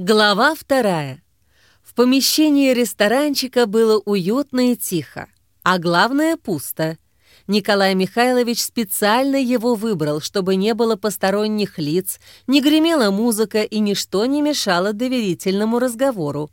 Глава вторая. В помещении ресторанчика было уютно и тихо, а главное — пусто. Николай Михайлович специально его выбрал, чтобы не было посторонних лиц, не гремела музыка и ничто не мешало доверительному разговору.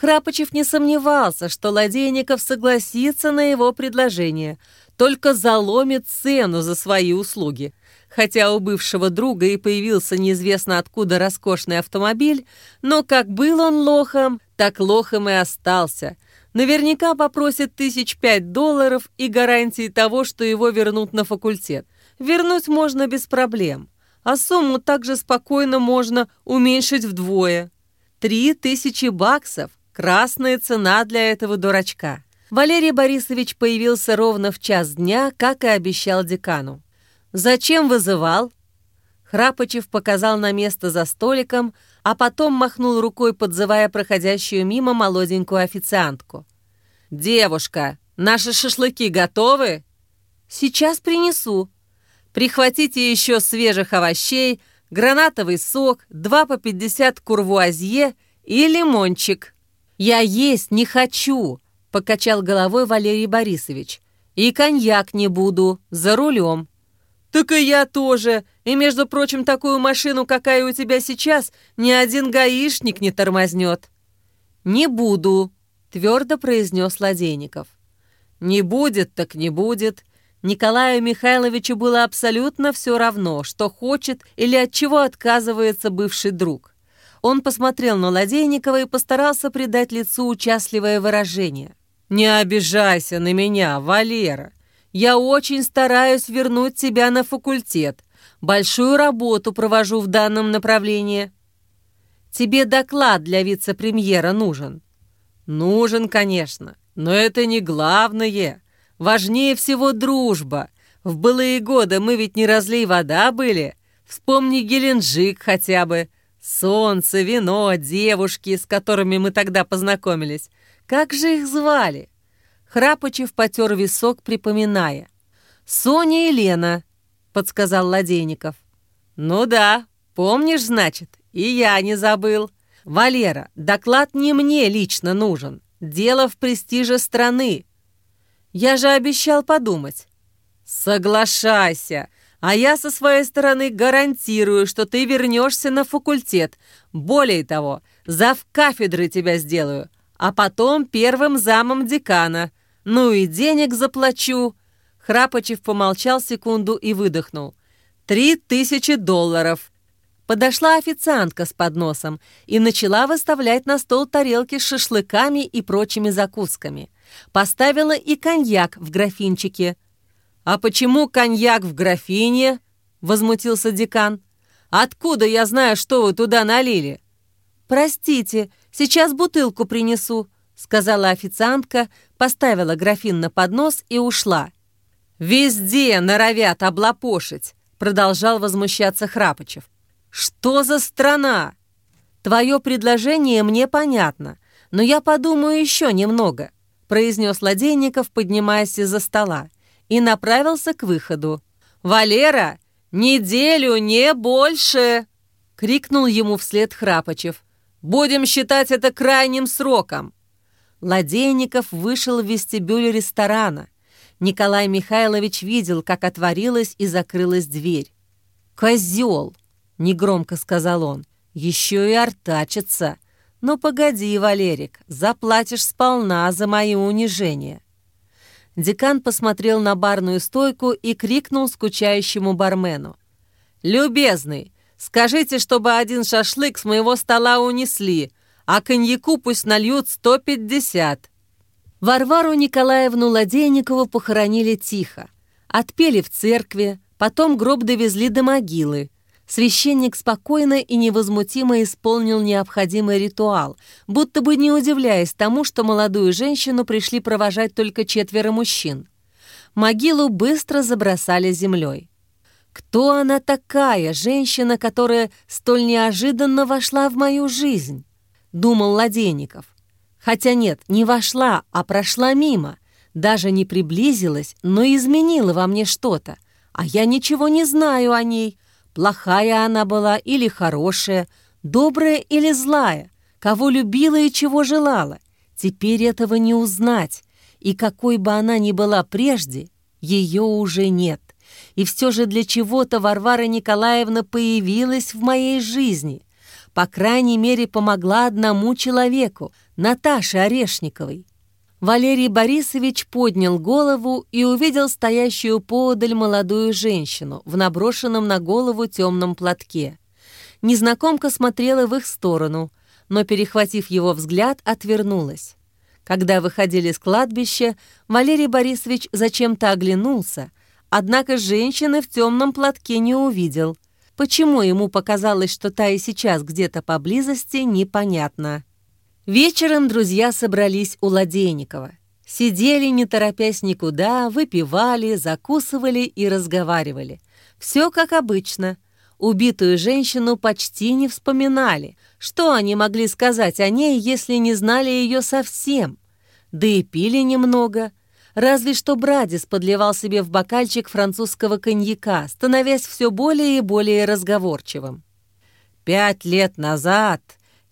Храпочев не сомневался, что Ладейников согласится на его предложение, только заломит цену за свои услуги — Хотя у бывшего друга и появился неизвестно откуда роскошный автомобиль, но как был он лохом, так лохом и остался. Наверняка попросит тысяч пять долларов и гарантии того, что его вернут на факультет. Вернуть можно без проблем, а сумму также спокойно можно уменьшить вдвое. Три тысячи баксов – красная цена для этого дурачка. Валерий Борисович появился ровно в час дня, как и обещал декану. «Зачем вызывал?» Храпочев показал на место за столиком, а потом махнул рукой, подзывая проходящую мимо молоденькую официантку. «Девушка, наши шашлыки готовы?» «Сейчас принесу. Прихватите еще свежих овощей, гранатовый сок, два по пятьдесят курвуазье и лимончик». «Я есть не хочу», — покачал головой Валерий Борисович. «И коньяк не буду, за рулем». «Так и я тоже. И, между прочим, такую машину, какая у тебя сейчас, ни один гаишник не тормознет». «Не буду», — твердо произнес Ладейников. «Не будет, так не будет». Николаю Михайловичу было абсолютно все равно, что хочет или от чего отказывается бывший друг. Он посмотрел на Ладейникова и постарался придать лицу участливое выражение. «Не обижайся на меня, Валера. Я очень стараюсь вернуть тебя на факультет. Большую работу провожу в данном направлении. Тебе доклад для вице-премьера нужен. Нужен, конечно, но это не главное. Важнее всего дружба. В былые годы мы ведь не разлей вода были. Вспомни Геленджик хотя бы. Солнце, вино, девушки, с которыми мы тогда познакомились. Как же их звали? Храпочев потер висок, припоминая. «Соня и Лена», — подсказал Ладейников. «Ну да, помнишь, значит, и я не забыл. Валера, доклад не мне лично нужен. Дело в престиже страны. Я же обещал подумать». «Соглашайся, а я со своей стороны гарантирую, что ты вернешься на факультет. Более того, зав кафедры тебя сделаю, а потом первым замом декана. «Ну и денег заплачу!» Храпочев помолчал секунду и выдохнул. «Три тысячи долларов!» Подошла официантка с подносом и начала выставлять на стол тарелки с шашлыками и прочими закусками. Поставила и коньяк в графинчике. «А почему коньяк в графине?» — возмутился декан. «Откуда я знаю, что вы туда налили?» «Простите, сейчас бутылку принесу», сказала официантка, поставила графин на поднос и ушла. «Везде норовят облапошить», — продолжал возмущаться Храпочев. «Что за страна?» «Твое предложение мне понятно, но я подумаю еще немного», — произнес Ладейников, поднимаясь из-за стола, и направился к выходу. «Валера, неделю, не больше!» — крикнул ему вслед Храпочев. «Будем считать это крайним сроком!» Ладейников вышел в вестибюль ресторана. Николай Михайлович видел, как отворилась и закрылась дверь. «Козел!» — негромко сказал он. «Еще и артачится. Ну, погоди, Валерик, заплатишь сполна за мои унижения». Декан посмотрел на барную стойку и крикнул скучающему бармену. «Любезный, скажите, чтобы один шашлык с моего стола унесли, а коньяку пусть нальют 150. Варвару Николаевну Ладейникову похоронили тихо. Отпели в церкви, потом гроб довезли до могилы. Священник спокойно и невозмутимо исполнил необходимый ритуал, будто бы не удивляясь тому, что молодую женщину пришли провожать только четверо мужчин. Могилу быстро забросали землей. Кто она такая, женщина, которая столь неожиданно вошла в мою жизнь? думал Ладейников. Хотя нет, не вошла, а прошла мимо. Даже не приблизилась, но изменила во мне что-то. А я ничего не знаю о ней. Плохая она была или хорошая. добрая или злая, кого любила и чего желала. Теперь этого не узнать, и какой бы она ни была прежде, ее уже нет. И все же для чего-то Варвара Николаевна появилась в моей жизни. По крайней мере, помогла одному человеку, Наташе Орешниковой. Валерий Борисович поднял голову и увидел стоящую поодаль молодую женщину в наброшенном на голову темном платке. Незнакомка смотрела в их сторону, но, перехватив его взгляд, отвернулась. Когда выходили с кладбища, Валерий Борисович зачем-то оглянулся, однако женщины в темном платке не увидел. Почему ему показалось, что та и сейчас где-то поблизости, непонятно. Вечером друзья собрались у Ладейникова. Сидели, не торопясь никуда, выпивали, закусывали и разговаривали. Все как обычно. Убитую женщину почти не вспоминали. Что они могли сказать о ней, если не знали ее совсем? Да и пили немного. Разве что Брадис подливал себе в бокальчик французского коньяка, становясь все более и более разговорчивым. «Пять лет назад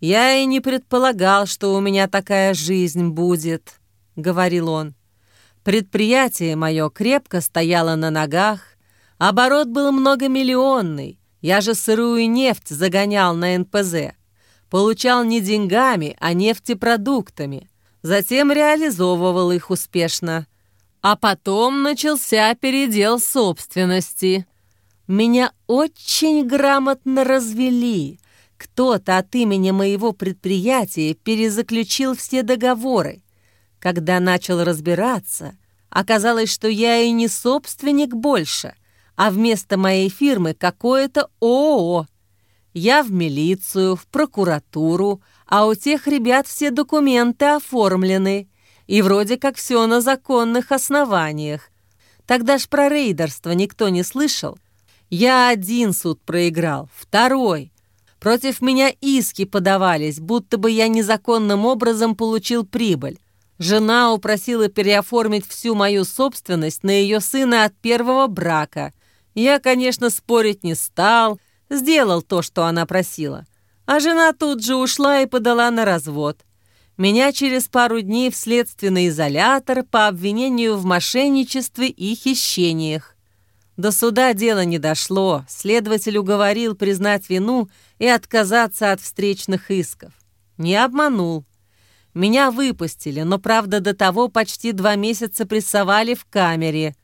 я и не предполагал, что у меня такая жизнь будет», — говорил он. «Предприятие мое крепко стояло на ногах, оборот был многомиллионный, я же сырую нефть загонял на НПЗ, получал не деньгами, а нефтепродуктами» затем реализовывал их успешно. А потом начался передел собственности. Меня очень грамотно развели. Кто-то от имени моего предприятия перезаключил все договоры. Когда начал разбираться, оказалось, что я и не собственник больше, а вместо моей фирмы какое-то ООО. Я в милицию, в прокуратуру, а у тех ребят все документы оформлены, и вроде как все на законных основаниях. Тогда ж про рейдерство никто не слышал. Я один суд проиграл, второй. Против меня иски подавались, будто бы я незаконным образом получил прибыль. Жена упросила переоформить всю мою собственность на ее сына от первого брака. Я, конечно, спорить не стал, сделал то, что она просила. А жена тут же ушла и подала на развод. Меня через пару дней в следственный изолятор по обвинению в мошенничестве и хищениях. До суда дело не дошло, следователь уговорил признать вину и отказаться от встречных исков. Не обманул. Меня выпустили, но, правда, до того почти два месяца прессовали в камере.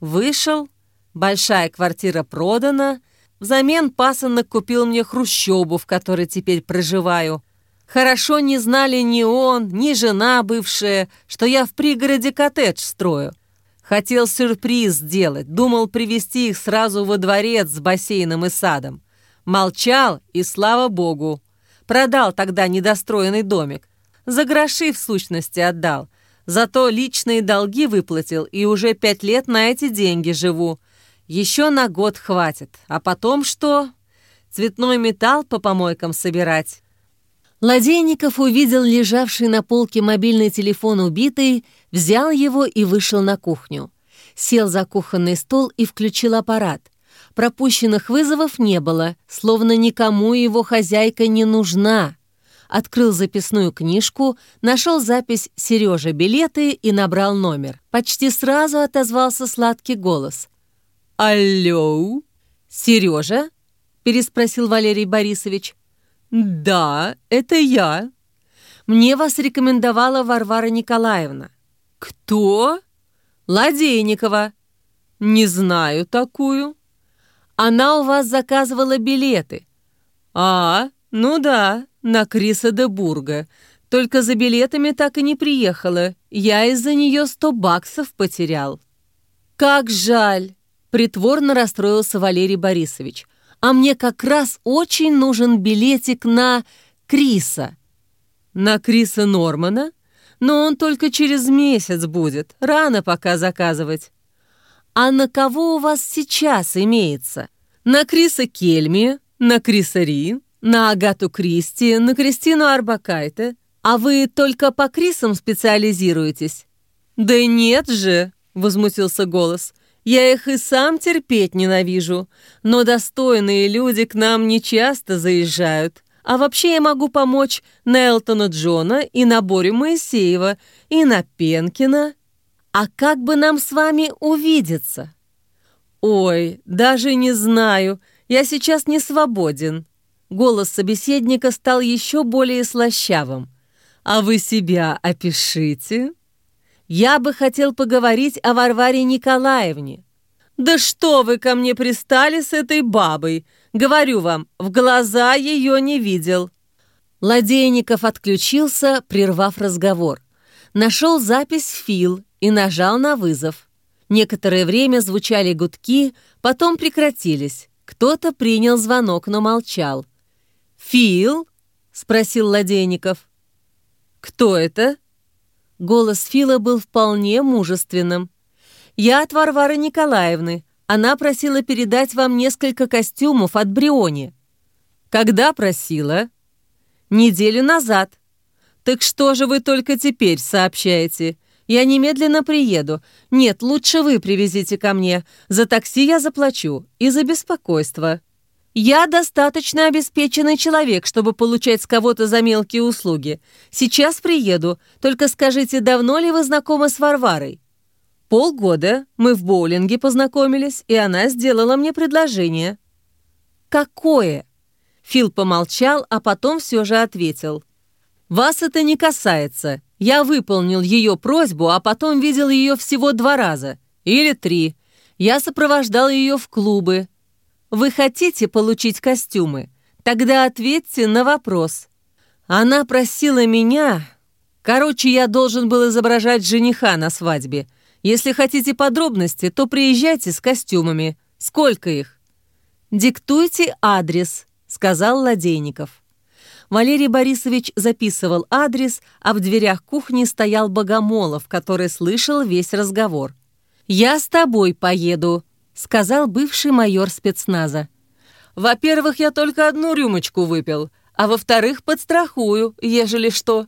Вышел, большая квартира продана — Взамен пасынок купил мне хрущобу, в которой теперь проживаю. Хорошо не знали ни он, ни жена бывшая, что я в пригороде коттедж строю. Хотел сюрприз сделать, думал привести их сразу во дворец с бассейном и садом. Молчал, и слава богу. Продал тогда недостроенный домик. За гроши в сущности отдал. Зато личные долги выплатил, и уже пять лет на эти деньги живу. Еще на год хватит. А потом что? Цветной металл по помойкам собирать. Ладейников увидел лежавший на полке мобильный телефон убитый, взял его и вышел на кухню. Сел за кухонный стол и включил аппарат. Пропущенных вызовов не было, словно никому его хозяйка не нужна. Открыл записную книжку, нашел запись «Сережа билеты» и набрал номер. Почти сразу отозвался сладкий голос. «Алло, Сережа?» — переспросил Валерий Борисович. «Да, это я. Мне вас рекомендовала Варвара Николаевна». «Кто?» «Ладейникова». «Не знаю такую». «Она у вас заказывала билеты». «А, ну да, на Криса де Бурга. Только за билетами так и не приехала. Я из-за нее сто баксов потерял». «Как жаль!» Притворно расстроился Валерий Борисович. «А мне как раз очень нужен билетик на Криса». «На Криса Нормана? Но он только через месяц будет. Рано пока заказывать». «А на кого у вас сейчас имеется? На Криса Кельми, на Криса Ри, на Агату Кристи, на Кристину Арбакайте. А вы только по Крисам специализируетесь?» «Да нет же!» — возмутился голос. Я их и сам терпеть ненавижу, но достойные люди к нам не часто заезжают, А вообще я могу помочь на Джона и на Борю Моисеева, и на Пенкина. А как бы нам с вами увидеться? Ой, даже не знаю, я сейчас не свободен. Голос собеседника стал еще более слащавым. А вы себя опишите. Я бы хотел поговорить о Варваре Николаевне. Да что вы ко мне пристали с этой бабой? Говорю вам, в глаза ее не видел». Ладейников отключился, прервав разговор. Нашел запись Фил и нажал на вызов. Некоторое время звучали гудки, потом прекратились. Кто-то принял звонок, но молчал. «Фил?» — спросил Ладейников. «Кто это?» Голос Фила был вполне мужественным. «Я от Варвары Николаевны. Она просила передать вам несколько костюмов от Бриони». «Когда просила?» «Неделю назад». «Так что же вы только теперь сообщаете? Я немедленно приеду. Нет, лучше вы привезите ко мне. За такси я заплачу. И за беспокойство». «Я достаточно обеспеченный человек, чтобы получать с кого-то за мелкие услуги. Сейчас приеду. Только скажите, давно ли вы знакомы с Варварой?» Полгода мы в боулинге познакомились, и она сделала мне предложение. «Какое?» Фил помолчал, а потом все же ответил. «Вас это не касается. Я выполнил ее просьбу, а потом видел ее всего два раза. Или три. Я сопровождал ее в клубы. Вы хотите получить костюмы? Тогда ответьте на вопрос. Она просила меня... Короче, я должен был изображать жениха на свадьбе. Если хотите подробности, то приезжайте с костюмами. Сколько их?» «Диктуйте адрес», — сказал Ладейников. Валерий Борисович записывал адрес, а в дверях кухни стоял Богомолов, который слышал весь разговор. «Я с тобой поеду», — сказал бывший майор спецназа. «Во-первых, я только одну рюмочку выпил, а во-вторых, подстрахую, ежели что»,